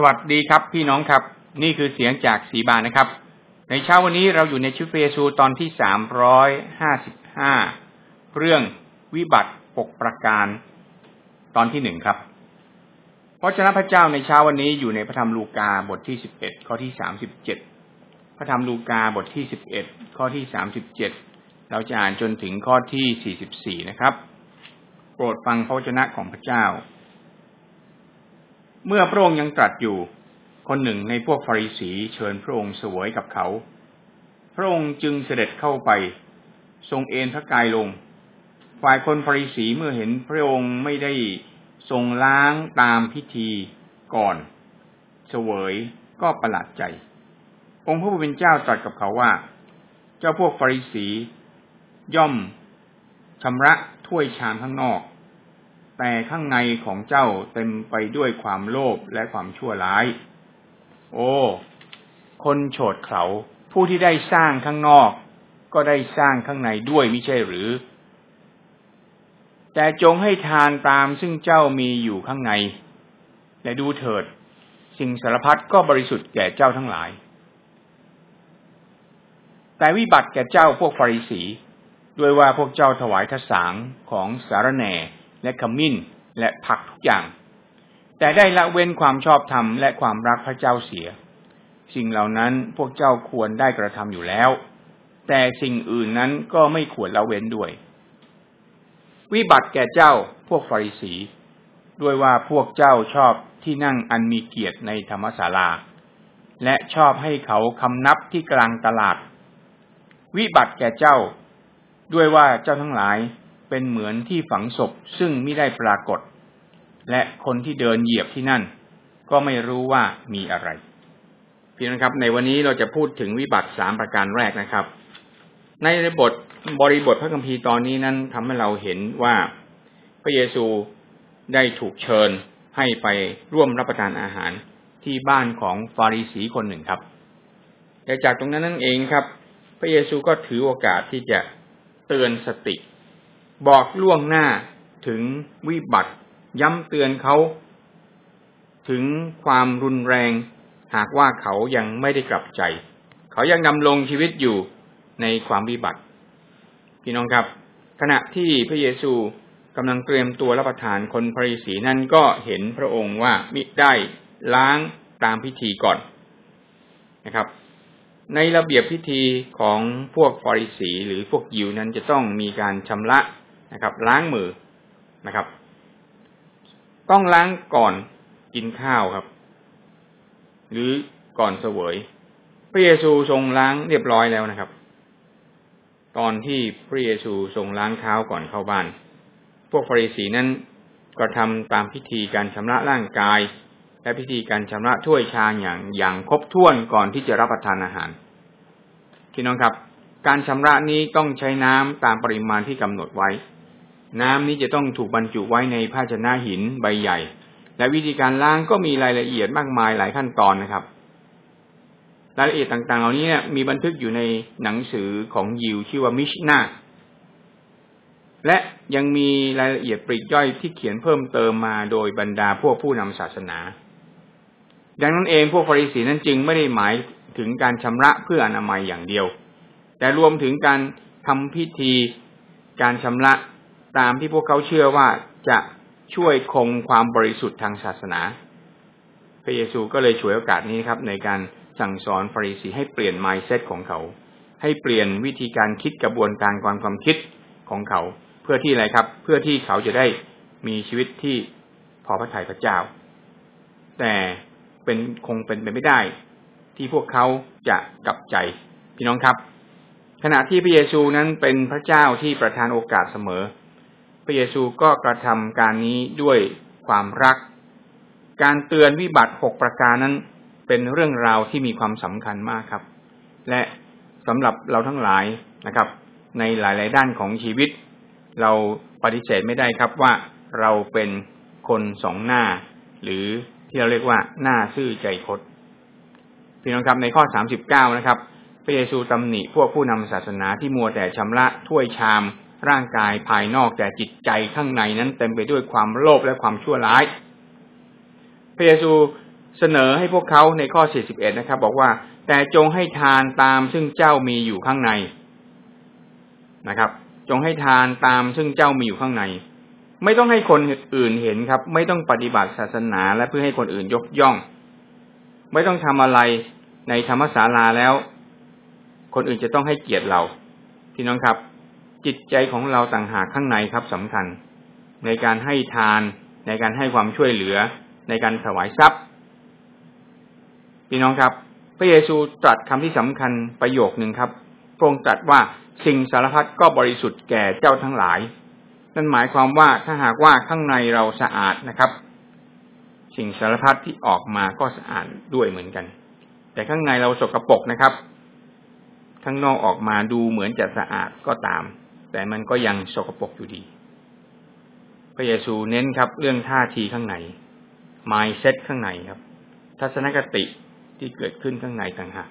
สวัสดีครับพี่น้องครับ นี่คือเสียงจากสีบานนะครับ ในเช้าวันนี้เราอยู่ในชุดเฟซูตอนที่สามร้อยห้าสิบห้าเรื่องวิบัติปกประการตอนที่หนึ่งครับพระเจ้าพระเจ้าในเช้าวันนี้อยู่ในพระธรรมลูกาบทที่สิบเอ็ดข้อที่สามสิบเจ็ดพระธรรมลูกาบทที่สิบเอ็ดข้อที่สามสิบเจ็ดเราจะอ่านจนถึงข้อที่สี่สิบสี่นะครับ โปรดฟังพระวจนะของพระเจ้า เมื่อพระองค์ยังตรัสอยู่ คนหนึ่งในพวกฟาริสีเชิญพระองค์เสวยกับเขา พระองค์จึงเสด็จเข้าไป ทรงเอนพระกายลง ฝ่ายคนฟาริสีเมื่อเห็นพระองค์ไม่ได้ทรงล้างตามพิธีก่อนเสวยก็ประหลาดใจ องค์พระผู้เป็นเจ้าตรัสกับเขาว่า เจ้าพวกฟาริสี ย่อมชำระถ้วยชามข้างนอก แต่ข้างในของเจ้าเต็มไปด้วยความโลภและความชั่วร้าย โอ้ คนโฉดเขาผู้ที่ได้สร้างข้างนอก ก็ได้สร้างข้างในด้วยไม่ใช่หรือ แต่จงให้ทานตามซึ่งเจ้ามีอยู่ข้างใน และดูเถิด สิ่งสารพัดก็บริสุทธิ์แก่เจ้าทั้งหลาย แต่วิบัติแก่เจ้าพวกฟาริสี ด้วยว่าพวกเจ้าถวายทศางของสารแหน่ และขมิ้นและผักทุกอย่าง แต่ได้ละเว้นความชอบธรรมและความรักพระเจ้าเสีย สิ่งเหล่านั้นพวกเจ้าควรได้กระทำอยู่แล้ว แต่สิ่งอื่นนั้นก็ไม่ควรละเว้นด้วย วิบัติแก่เจ้าพวกฟาริสี ด้วยว่าพวกเจ้าชอบที่นั่งอันมีเกียรติในธรรมศาลา และชอบให้เขาคำนับที่กลางตลาด วิบัติแก่เจ้า ด้วยว่าเจ้าทั้งหลาย เป็นเหมือนที่ฝังศพซึ่งไม่ได้ปรากฏ และคนที่เดินเหยียบที่นั่น ก็ไม่รู้ว่ามีอะไรพี่นะครับ ในวันนี้เราจะพูดถึงวิบัติสามประการแรกนะครับ ในบทบริบทพระคัมภีร์ตอนนี้นั้นทำให้เราเห็นว่าพระเยซูได้ถูกเชิญให้ไปร่วมรับประทานอาหารที่บ้านของฟาริสีคนหนึ่งครับแต่จากตรงนั้นนั่นเองครับ พระเยซูก็ถือโอกาสที่จะเตือนสติ บอกล่วงหน้าถึงวิบัติ ย้ำเตือนเขา ถึงความรุนแรง หากว่าเขายังไม่ได้กลับใจ เขายังดำรงชีวิตอยู่ในความวิบัติ พี่น้องครับ ขณะที่พระเยซูกำลังเตรียมตัวรับประทานคนพริสีนั้นก็เห็นพระองค์ว่ามิได้ล้างตามพิธีก่อนนะครับ ในระเบียบพิธีของพวกฟอริสีหรือพวกยิวนั้นจะต้องมีการชำระ นะครับ ล้างมือนะครับ ต้องล้างก่อนกินข้าวครับ หรือก่อนเสวย พระเยซูทรงล้างเรียบร้อยแล้วนะครับ ตอนที่พระเยซูทรงล้างเท้าก่อนเข้าบ้าน พวกฟาริสีนั้นก็ทำตามพิธีการชำระร่างกาย และพิธีการชำระถ้วยชาอย่างอย่างครบถ้วนก่อนที่จะรับประทานอาหารพี่น้องครับ การชำระนี้ต้องใช้น้ำตามปริมาณที่กำหนดไว้ น้ำนี้จะต้องถูกบรรจุไว้ในภาชนะหินใบใหญ่ และวิธีการล้างก็มีรายละเอียดมากมายหลายขั้นตอนนะครับ รายละเอียดต่างๆ เหล่านี้มีบันทึกอยู่ในหนังสือของยิวชื่อว่ามิชนาและยังมีรายละเอียดปริกย่อยที่เขียนเพิ่มเติมมาโดยบรรดาพวกผู้นำศาสนา ดังนั้นเองพวกฟาริสีนั้นจึงไม่ได้หมายถึงการชำระเพื่ออนามัยอย่างเดียว แต่รวมถึงการทำพิธีการชำระ ตามที่พวกเขาเชื่อว่าจะช่วยคงความบริสุทธิ์ทางศาสนา พระเยซูก็เลยฉวยโอกาสนี้ครับ ในการสั่งสอนฟาริสีให้เปลี่ยนไมซ์เซตของเขา ให้เปลี่ยนวิธีการคิดกระบวนการความความคิดของเขา เพื่อที่อะไรครับ เพื่อที่เขาจะได้มีชีวิตที่พอพระทัยพระเจ้า แต่เป็นคงเป็นไปไม่ได้ ที่พวกเขาจะกลับใจพี่น้องครับ ขณะที่พระเยซูนั้นเป็นพระเจ้าที่ประทานโอกาสเสมอ ระเยซูก็กระทำการนี้ด้วยความรัก การเตือนวิบัติหกประการนั้นเป็นเรื่องราวที่มีความสำคัญมากครับ และสำหรับเราทั้งหลายนะครับ ในหลาย ๆ ด้านของชีวิต เราปฏิเสธไม่ได้ครับว่าเราเป็นคนสองหน้า หรือที่เราเรียกว่าหน้าซื่อใจคดพี่น้องครับในข้อสามสิบเก้านะครับ พระเยซูตำหนิพวกผู้นำศาสนาที่มัวแต่ชำระถ้วยชาม ร่างกายภายนอกแต่จิตใจข้างในนั้นเต็มไปด้วยความโลภและความชั่วร้าย พระเยซูเสนอให้พวกเขาในข้อ 41 นะครับ บอกว่า แต่จงให้ทานตามซึ่งเจ้ามีอยู่ข้างในนะครับ จงให้ทานตามซึ่งเจ้ามีอยู่ข้างใน ไม่ต้องให้คนอื่นเห็นครับ ไม่ต้องปฏิบัติศาสนาและเพื่อให้คนอื่นยกย่อง ไม่ต้องทำอะไรในธรรมศาลาแล้ว คนอื่นจะต้องให้เกียรติเราพี่น้องครับ จิตใจของเราต่างหากข้างในครับสำคัญ ในการให้ทานในการให้ความช่วยเหลือ ในการถวายทรัพย์พี่น้องครับ พระเยซูตรัสคำที่สำคัญประโยคหนึ่งครับพระองค์ตรัสว่าสิ่งสารพัดก็บริสุทธิ์แก่เจ้าทั้งหลาย นั่นหมายความว่าถ้าหากว่าข้างในเราสะอาดนะครับ สิ่งสารพัดที่ออกมาก็สะอาดด้วยเหมือนกัน แต่ข้างในเราสกรปรกนะครับ ข้างนอกออกมาดูเหมือนจะสะอาดก็ตาม แต่มันก็ยังสกปรกอยู่ดี พระเยซูเน้นครับเรื่องท่าทีข้างใน mindset ข้างในครับ ทัศนคติที่เกิดขึ้นข้างในต่างหาก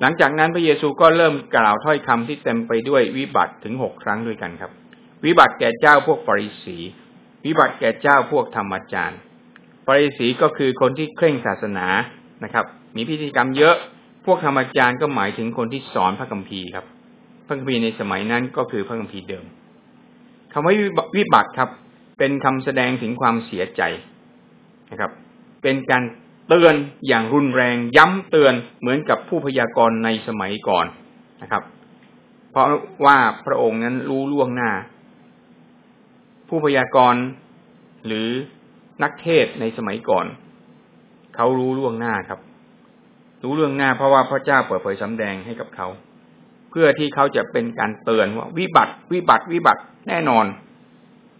หลังจากนั้นพระเยซูก็เริ่มกล่าวถ้อยคำที่เต็มไปด้วยวิบัติถึงหกครั้งด้วยกันครับ วิบัติแก่เจ้าพวกฟาริสี วิบัติแก่เจ้าพวกธรรมจารย์ฟาริสีก็คือคนที่เคร่งศาสนานะครับ มีพิธีกรรมเยอะ พวกธรรมจารย์ก็หมายถึงคนที่สอนพระคัมภีร์ครับ พระคัมภีร์ในสมัยนั้นก็คือพระคัมภีร์เดิมคำว่าวิบัติครับ เป็นคำแสดงถึงความเสียใจนะครับ เป็นการเตือนอย่างรุนแรง ย้ำเตือนเหมือนกับผู้พยากรณ์ในสมัยก่อนนะครับ เพราะว่าพระองค์นั้นรู้ล่วงหน้า ผู้พยากรณ์หรือนักเทศในสมัยก่อน เขารู้ล่วงหน้าครับ รู้เรื่องหน้าเพราะว่าพระเจ้าเปิดเผยสำแดงให้กับเขา เพื่อที่เขาจะเป็นการเตือนว่าวิบัติวิบัติวิบัติแน่นอน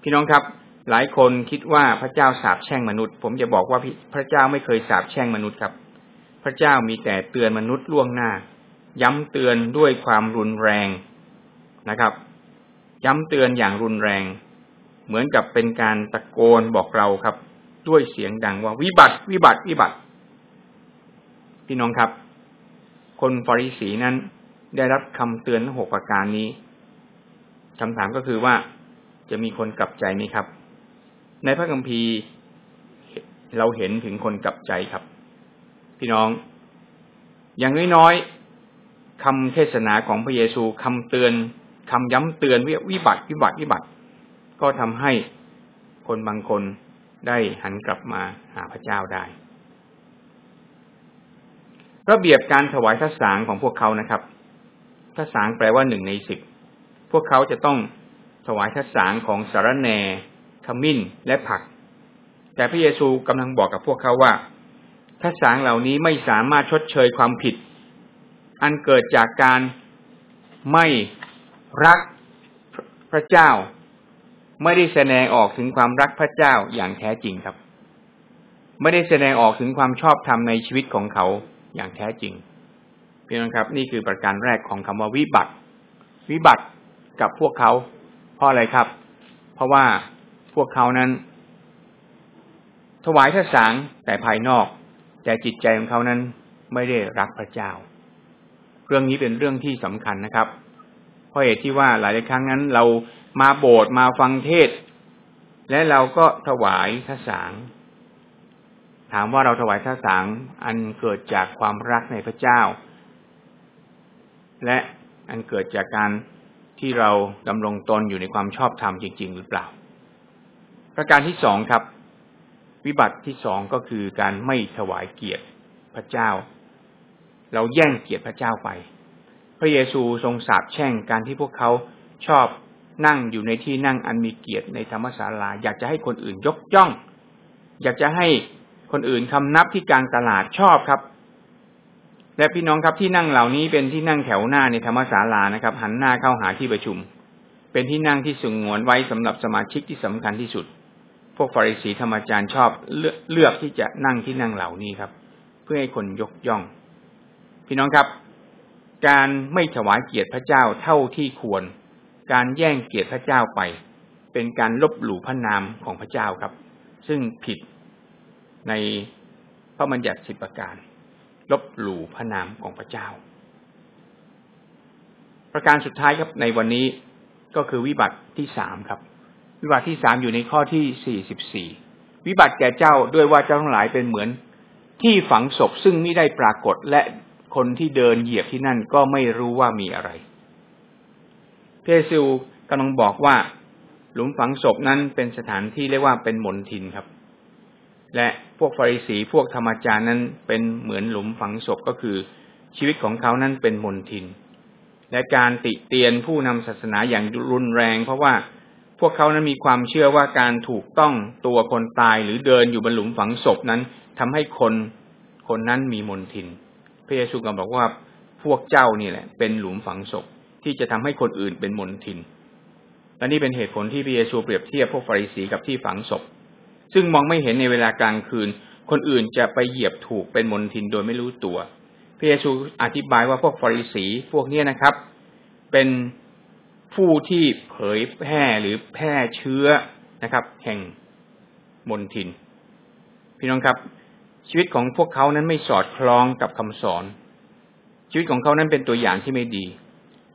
พี่น้องครับ หลายคนคิดว่าพระเจ้าสาบแช่งมนุษย์ ผมจะบอกว่าพระเจ้าไม่เคยสาบแช่งมนุษย์ครับ พระเจ้ามีแต่เตือนมนุษย์ล่วงหน้า ย้ำเตือนด้วยความรุนแรงนะครับ ย้ำเตือนอย่างรุนแรง เหมือนกับเป็นการตะโกนบอกเราครับ ด้วยเสียงดังว่าวิบัติวิบัติวิบัติ พี่น้องครับ คนฟาริสีนั้น ได้รับคำเตือนหกประการนี้คำถามก็คือว่าจะมีคนกลับใจไหมครับ ในพระคัมภีร์เราเห็นถึงคนกลับใจครับ พี่น้อง อย่างน้อยๆคำเทศนาของพระเยซูคำเตือนคำย้ำเตือนวิบัติวิบัติวิบัติ ก็ทำให้คนบางคนได้หันกลับมาหาพระเจ้าได้ระเบียบการถวายทัศสางของพวกเขานะครับ ทัศสางแปลว่าหนึ่งในสิบพวกเขาจะต้องถวายทัศสางของสารแนขมิ้นและผัก แต่พระเยซูกำลังบอกกับพวกเขาว่าทัศสางเหล่านี้ไม่สามารถชดเชยความผิด อันเกิดจากการไม่รักพระเจ้า ไม่ได้แสดงออกถึงความรักพระเจ้าอย่างแท้จริงครับ ไม่ได้แสดงออกถึงความชอบธรรมในชีวิตของเขาอย่างแท้จริง พี่น้องครับ นี่คือประการแรกของคำว่าวิบัติ วิบัติกับพวกเขาเพราะอะไรครับ เพราะว่าพวกเขานั้น ถวายทสางแต่ภายนอก แต่จิตใจของเขานั้นไม่ได้รักพระเจ้า เรื่องนี้เป็นเรื่องที่สำคัญนะครับ เพราะเหตุที่ว่าหลายครั้งนั้นเรามาโบสถ์มาฟังเทศ และเราก็ถวายทสางถามว่าเราถวายท่าสางอันเกิดจากความรักในพระเจ้า และอันเกิดจากการที่เราดำรงตนอยู่ในความชอบธรรมจริง ๆ หรือเปล่า ประการที่สองครับ วิบัติที่สองก็คือการไม่ถวายเกียรติพระเจ้า เราแย่งเกียรติพระเจ้าไป พระเยซูทรงสาปแช่งการที่พวกเขาชอบนั่งอยู่ในที่นั่งอันมีเกียรติในธรรมศาลา อยากจะให้คนอื่นยกย่อง อยากจะให้คนอื่นคำนับที่กลางตลาดชอบครับ และพี่น้องครับที่นั่งเหล่านี้เป็นที่นั่งแถวหน้าในธรรมศาลานะครับ หันหน้าเข้าหาที่ประชุม เป็นที่นั่งที่สงวนไว้สำหรับสมาชิกที่สำคัญที่สุด พวกฟาริสีธรรมจารย์ชอบเลือกที่จะนั่งที่นั่งเหล่านี้ครับ เพื่อให้คนยกย่อง พี่น้องครับ การไม่ถวายเกียรติพระเจ้าเท่าที่ควร การแย่งเกียรติพระเจ้าไป เป็นการลบหลู่พระนามของพระเจ้าครับ ซึ่งผิดในพระบัญญัติสิบประการ ลบหลู่พระนามของพระเจ้า ประการสุดท้ายครับในวันนี้ก็คือวิบัติที่สามครับ วิบัติที่สามอยู่ในข้อที่สี่สิบสี่วิบัติแก่เจ้าด้วยว่าเจ้าทั้งหลายเป็นเหมือน ที่ฝังศพซึ่งไม่ได้ปรากฏและคนที่เดินเหยียบที่นั่นก็ไม่รู้ว่ามีอะไร เพซิลกำลังบอกว่า หลุมฝังศพนั้นเป็นสถานที่เรียกว่าเป็นมนทินครับ และพวกฟาริสีพวกธรรมจารย์นั้นเป็นเหมือนหลุมฝังศพก็คือ ชีวิตของเขานั้นเป็นมนทิน และการติเตียนผู้นำศาสนาอย่างรุนแรง เพราะว่าพวกเขานั้นมีความเชื่อว่าการถูกต้องตัวคนตายหรือเดินอยู่บนหลุมฝังศพนั้นทำให้คนคนนั้นมีมนทิน พระเยซูก็บอกว่าพวกเจ้านี่แหละ เป็นหลุมฝังศพที่จะทำให้คนอื่นเป็นมนทิน และนี่เป็นเหตุผลที่พระเยซูเปรียบเทียบพวกฟาริสีกับที่ฝังศพ ซึ่งมองไม่เห็นในเวลากลางคืน คนอื่นจะไปเหยียบถูกเป็นมนทินโดยไม่รู้ตัวพระเยซูอธิบายว่าพวกฟาริสีพวกนี้นะครับ เป็นผู้ที่เผยแพร่หรือแพร่เชื้อนะครับ แห่งมนทิน พี่น้องครับ ชีวิตของพวกเขานั้นไม่สอดคล้องกับคำสอน ชีวิตของเขานั้นเป็นตัวอย่างที่ไม่ดี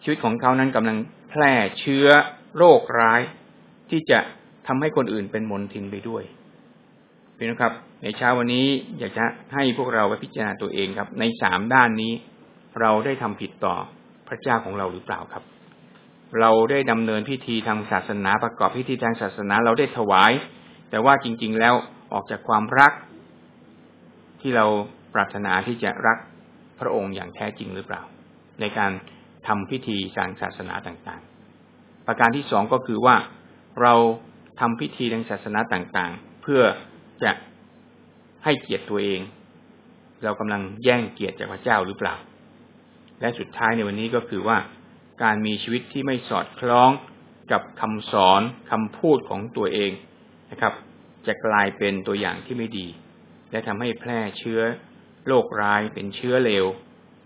ชีวิตของเขานั้นกำลังแพร่เชื้อโรคร้าย ที่จะทำให้คนอื่นเป็นมลทินไปด้วย พี่นะครับ ในเช้าวันนี้อยากจะให้พวกเราไปพิจารณาตัวเองครับ ในสามด้านนี้ เราได้ทำผิดต่อพระเจ้าของเราหรือเปล่าครับ เราได้ดำเนินพิธีทางศาสนาประกอบพิธีทางศาสนาเราได้ถวาย แต่ว่าจริง ๆ แล้วออกจากความรัก ที่เราปรารถนาที่จะรักพระองค์อย่างแท้จริงหรือเปล่า ในการทำพิธีทางศาสนาต่างๆ ประการที่สองก็คือว่าเราทำพิธีทางศาสนาต่างๆ เพื่อ จะให้เกียรติตัวเอง เรากำลังแย่งเกียรติจากพระเจ้าหรือเปล่า และสุดท้ายในวันนี้ก็คือว่าการมีชีวิตที่ไม่สอดคล้องกับคำสอนคำพูดของตัวเองนะครับ จะกลายเป็นตัวอย่างที่ไม่ดี และทำให้แพร่เชื้อโรคร้ายเป็นเชื้อเลว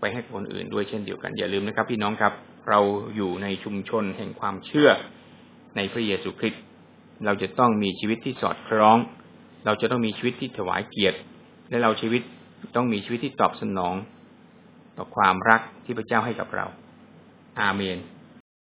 ไปให้คนอื่นด้วยเช่นเดียวกัน อย่าลืมนะครับ พี่น้องครับเราอยู่ในชุมชนแห่งความเชื่อในพระเยซูคริสต์เราจะต้องมีชีวิตที่สอดคล้อง เราจะต้องมีชีวิตที่ถวายเกียรติ และเราชีวิตต้องมีชีวิตที่ตอบสนอง ต่อความรักที่พระเจ้าให้กับเรา อาเมน